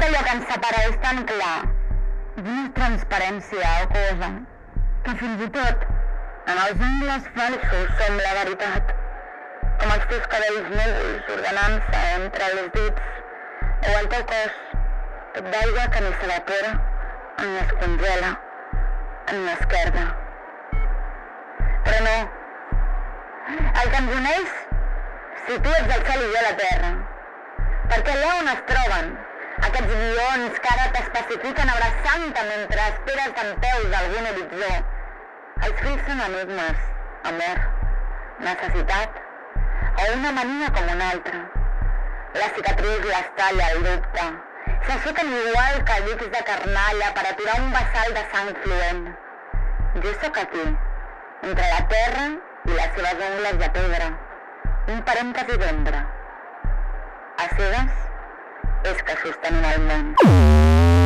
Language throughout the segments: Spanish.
tot allò que ens separa és tan clar, d'una transparència o cosa, que fins i tot en els angles falsos som la veritat, com els teus cabells núvols ordenant-se entre els dits, o el teu cos, tot d'aigua que ni s'evapora ni es congela, ni esquerda. Però no, el que ens uneix situats al cel i jo la terra, perquè allà on es troben aquests guions que ara t'especifiquen abraçant-te mentre esperes d'en peus d'algun horitzó, els fills són enigmes, amor, necessitat, o una mania com una altra. La cicatrius les talla el dubte. S'aixequen igual que dics de carnalla per aturar un vessal de sang fluent. Jo sóc aquí, entre la terra i les seves ungles de pedra. Un parèntesi d'ombra. A cegues és que sostenim el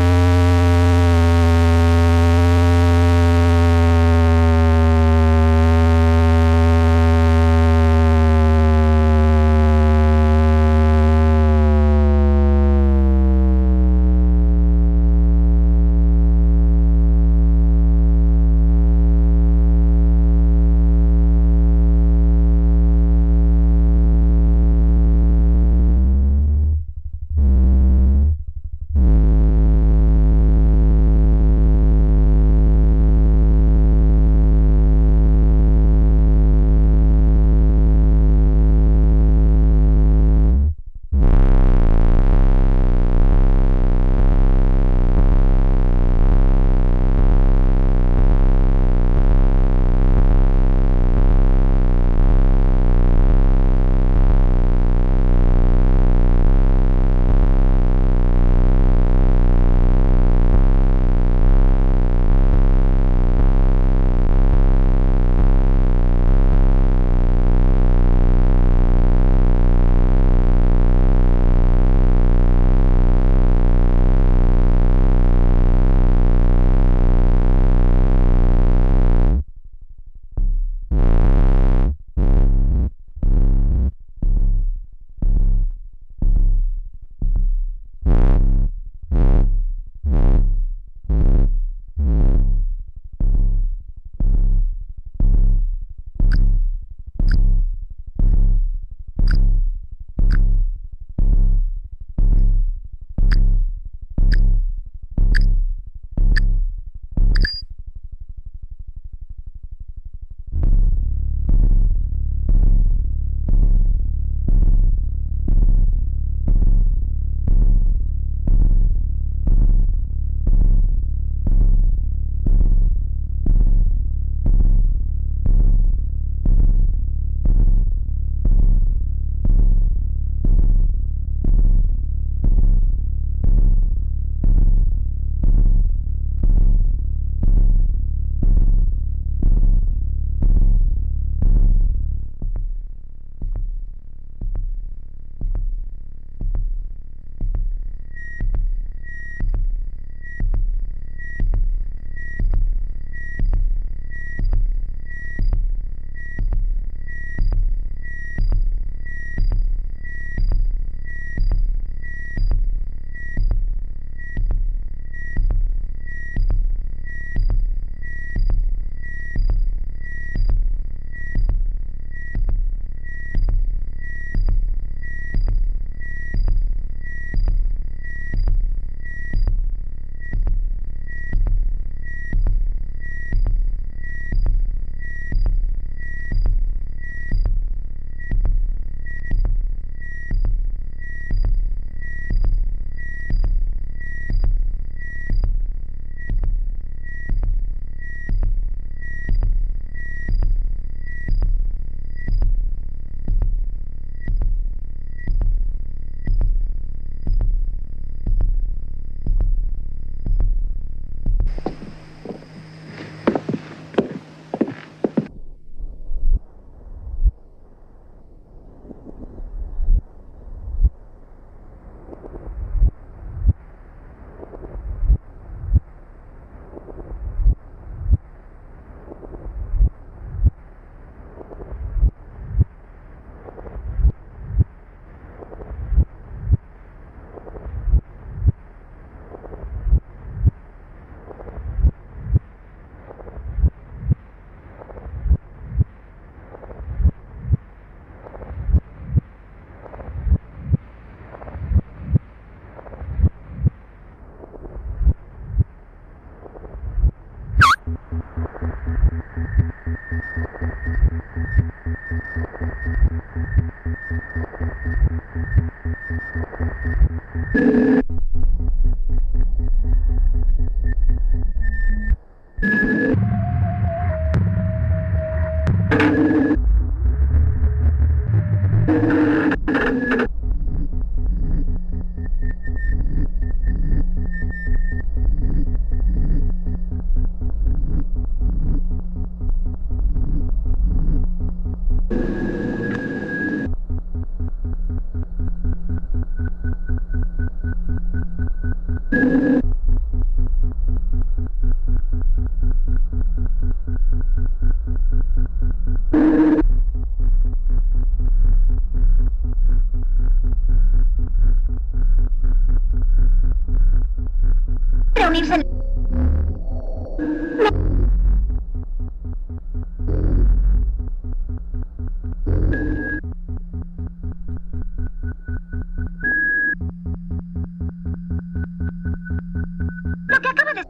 que acaba de...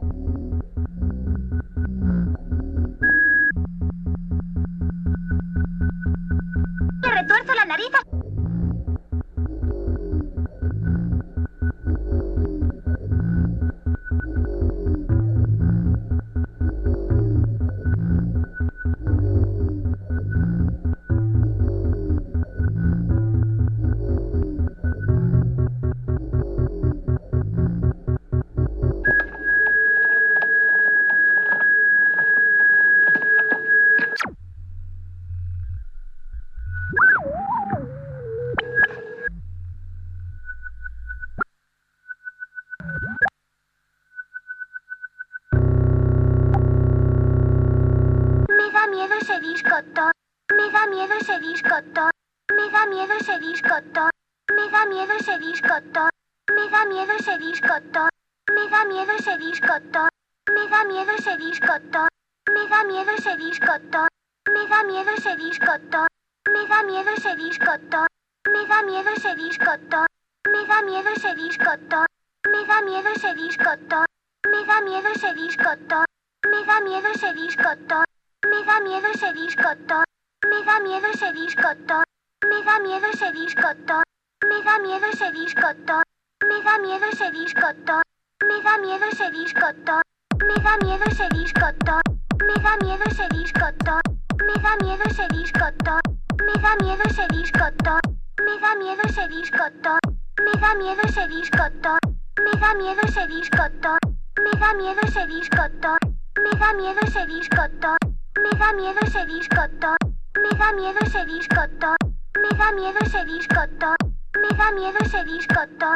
Me da miedo ese disco, Thor. Me da miedo ese disco, Thor. Me da miedo ese disco, Thor. Me da miedo ese disco, Thor. Me da miedo ese disco. Me da miedo ese disco. Me da miedo ese disco, Thor. Me da miedo ese disco. Me da miedo ese disco, Thor. Me da miedo ese disco, Thor. Me da miedo ese disco. Me da miedo ese disco, Thor. Me da miedo ese disco, Thor. Me da miedo ese disco. Me da miedo ese disco, Thor. Me da miedo ese disco, Thor. Me da miedo ese disco, Thor. Me da miedo ese disco, Thor. Me da miedo ese disco, Thor. Me da miedo ese disco, Thor. Me da miedo ese disco, Thor. Me da miedo ese disco, Thor. Me da miedo ese disco, Thor. Me da miedo ese disco, Thor. Me da miedo ese disco, Thor. Me da miedo ese disco, Thor. Me da miedo ese disco, Thor. Me da miedo ese disco, Thor.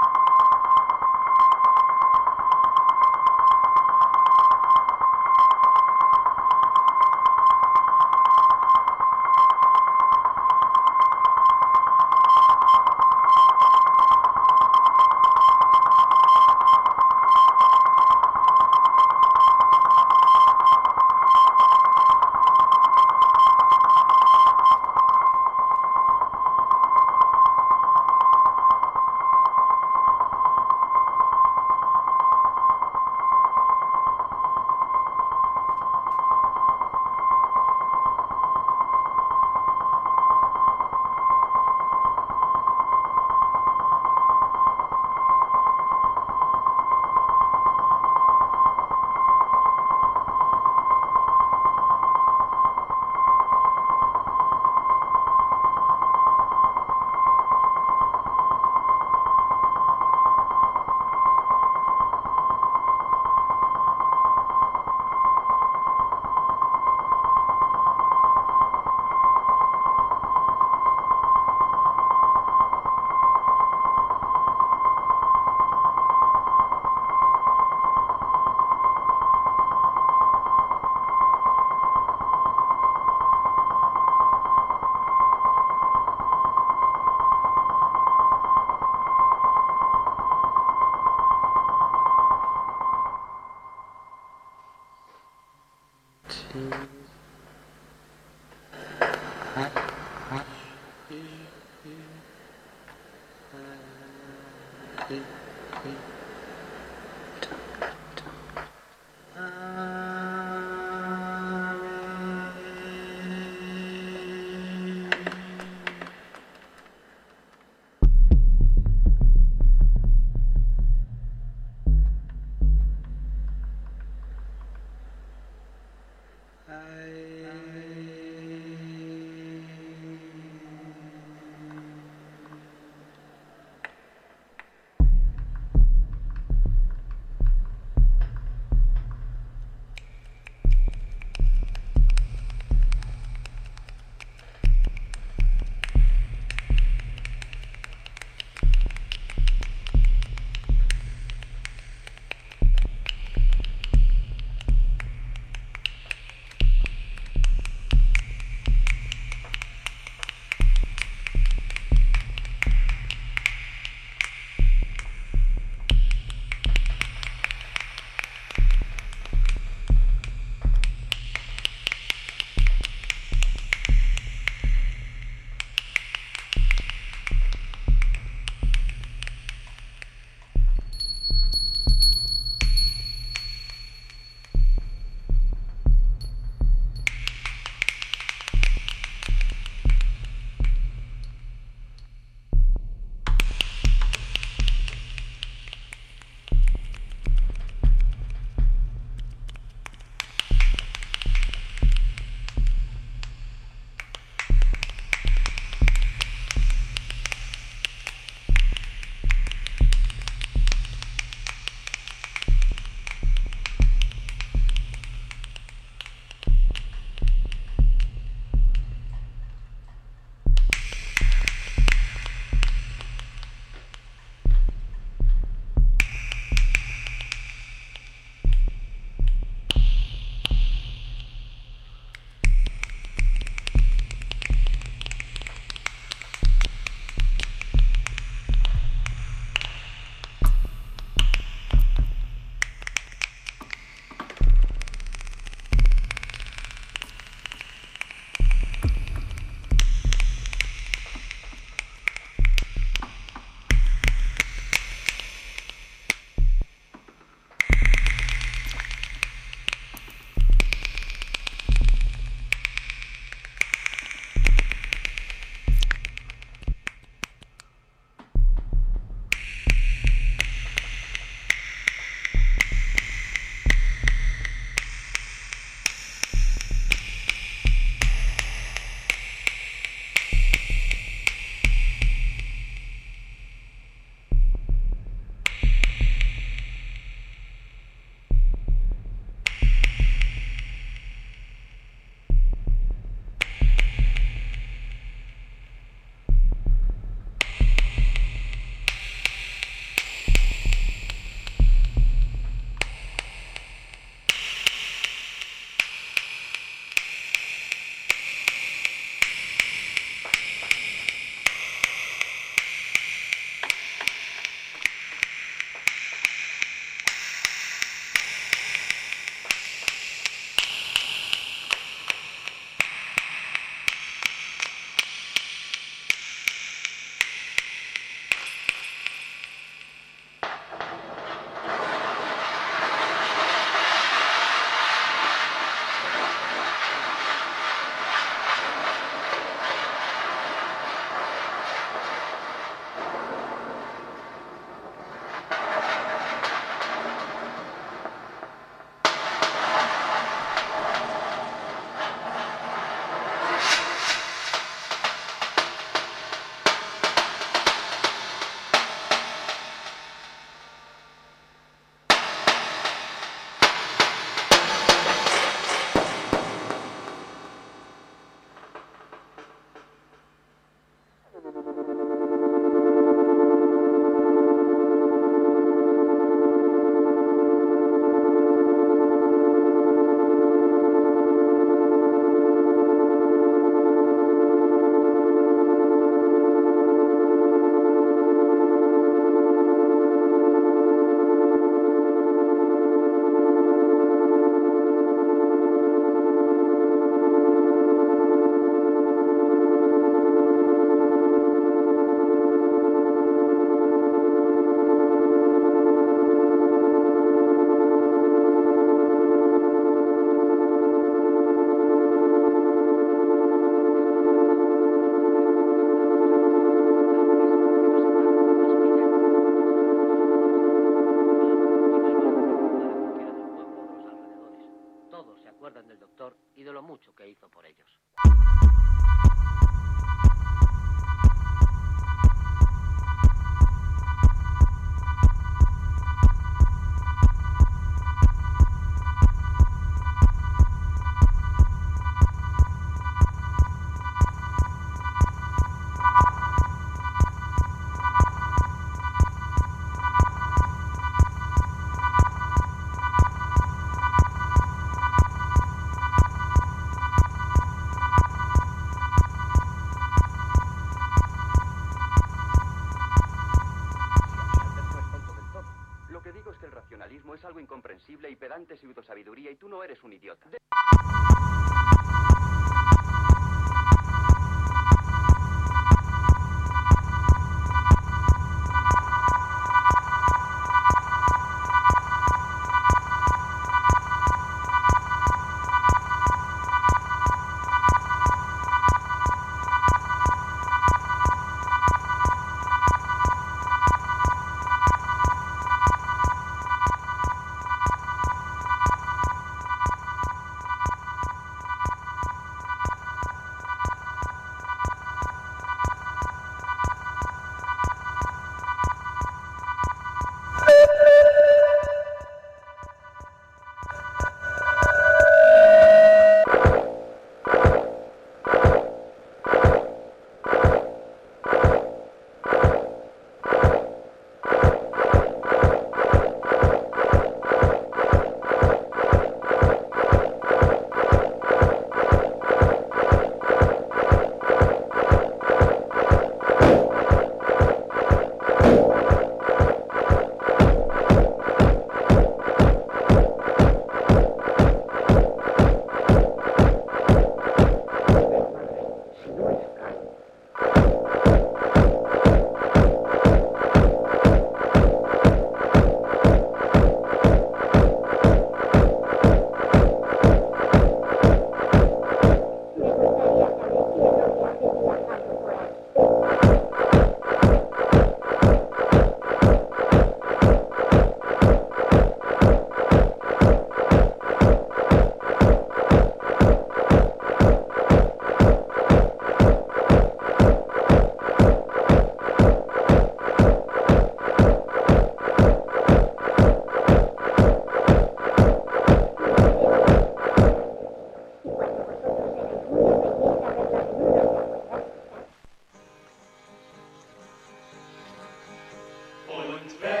Yeah.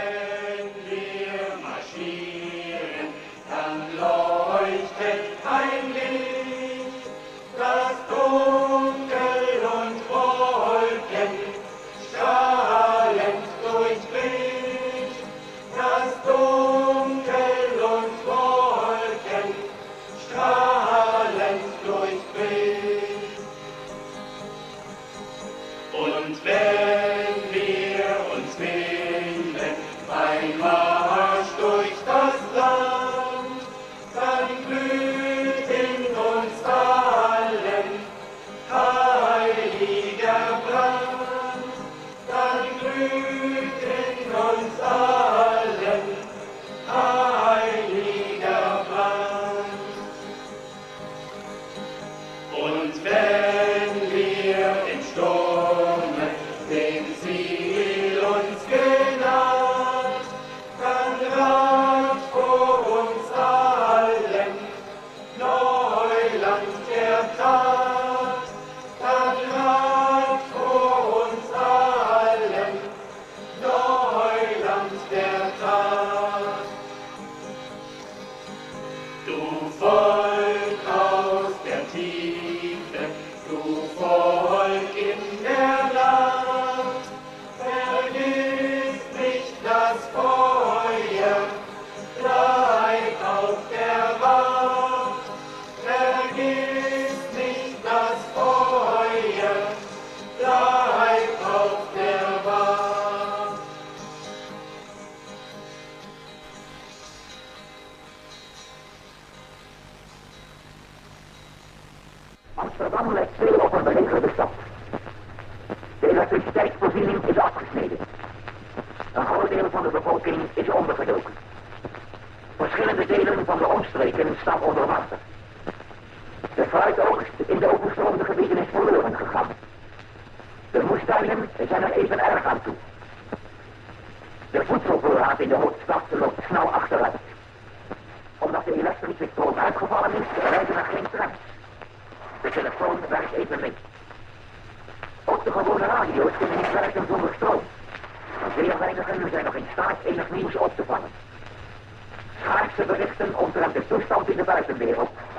Thank you.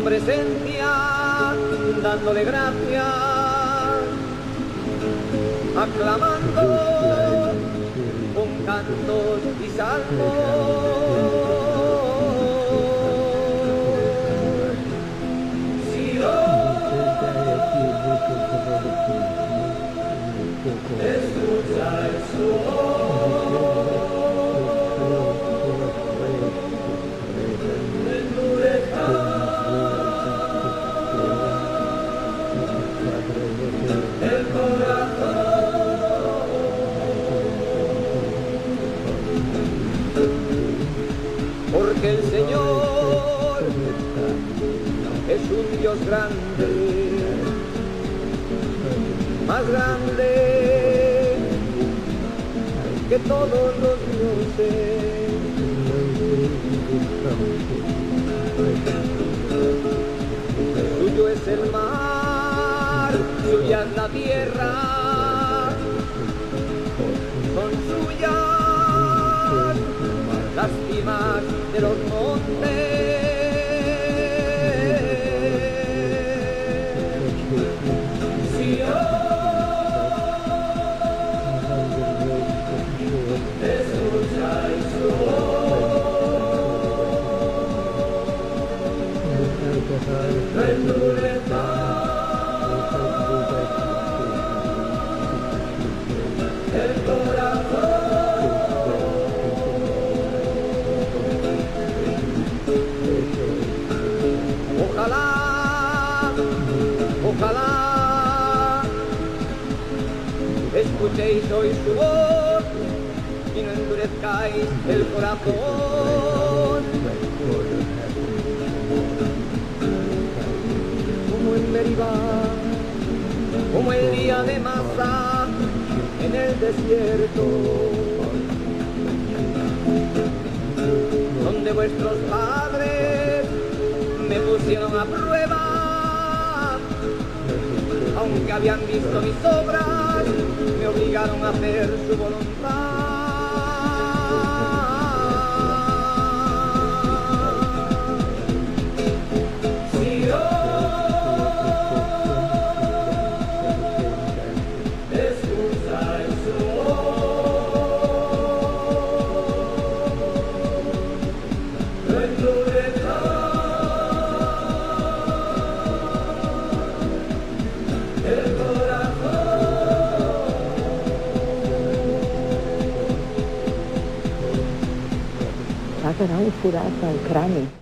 Entremos a escuchéis hoy su voz y no endurezcáis el corazón. Como en Meribá, como el día de Masa en el desierto, donde vuestros padres me pusieron a prueba, aunque habían visto mis obras, obrigaram a ver Será um furacão crânio.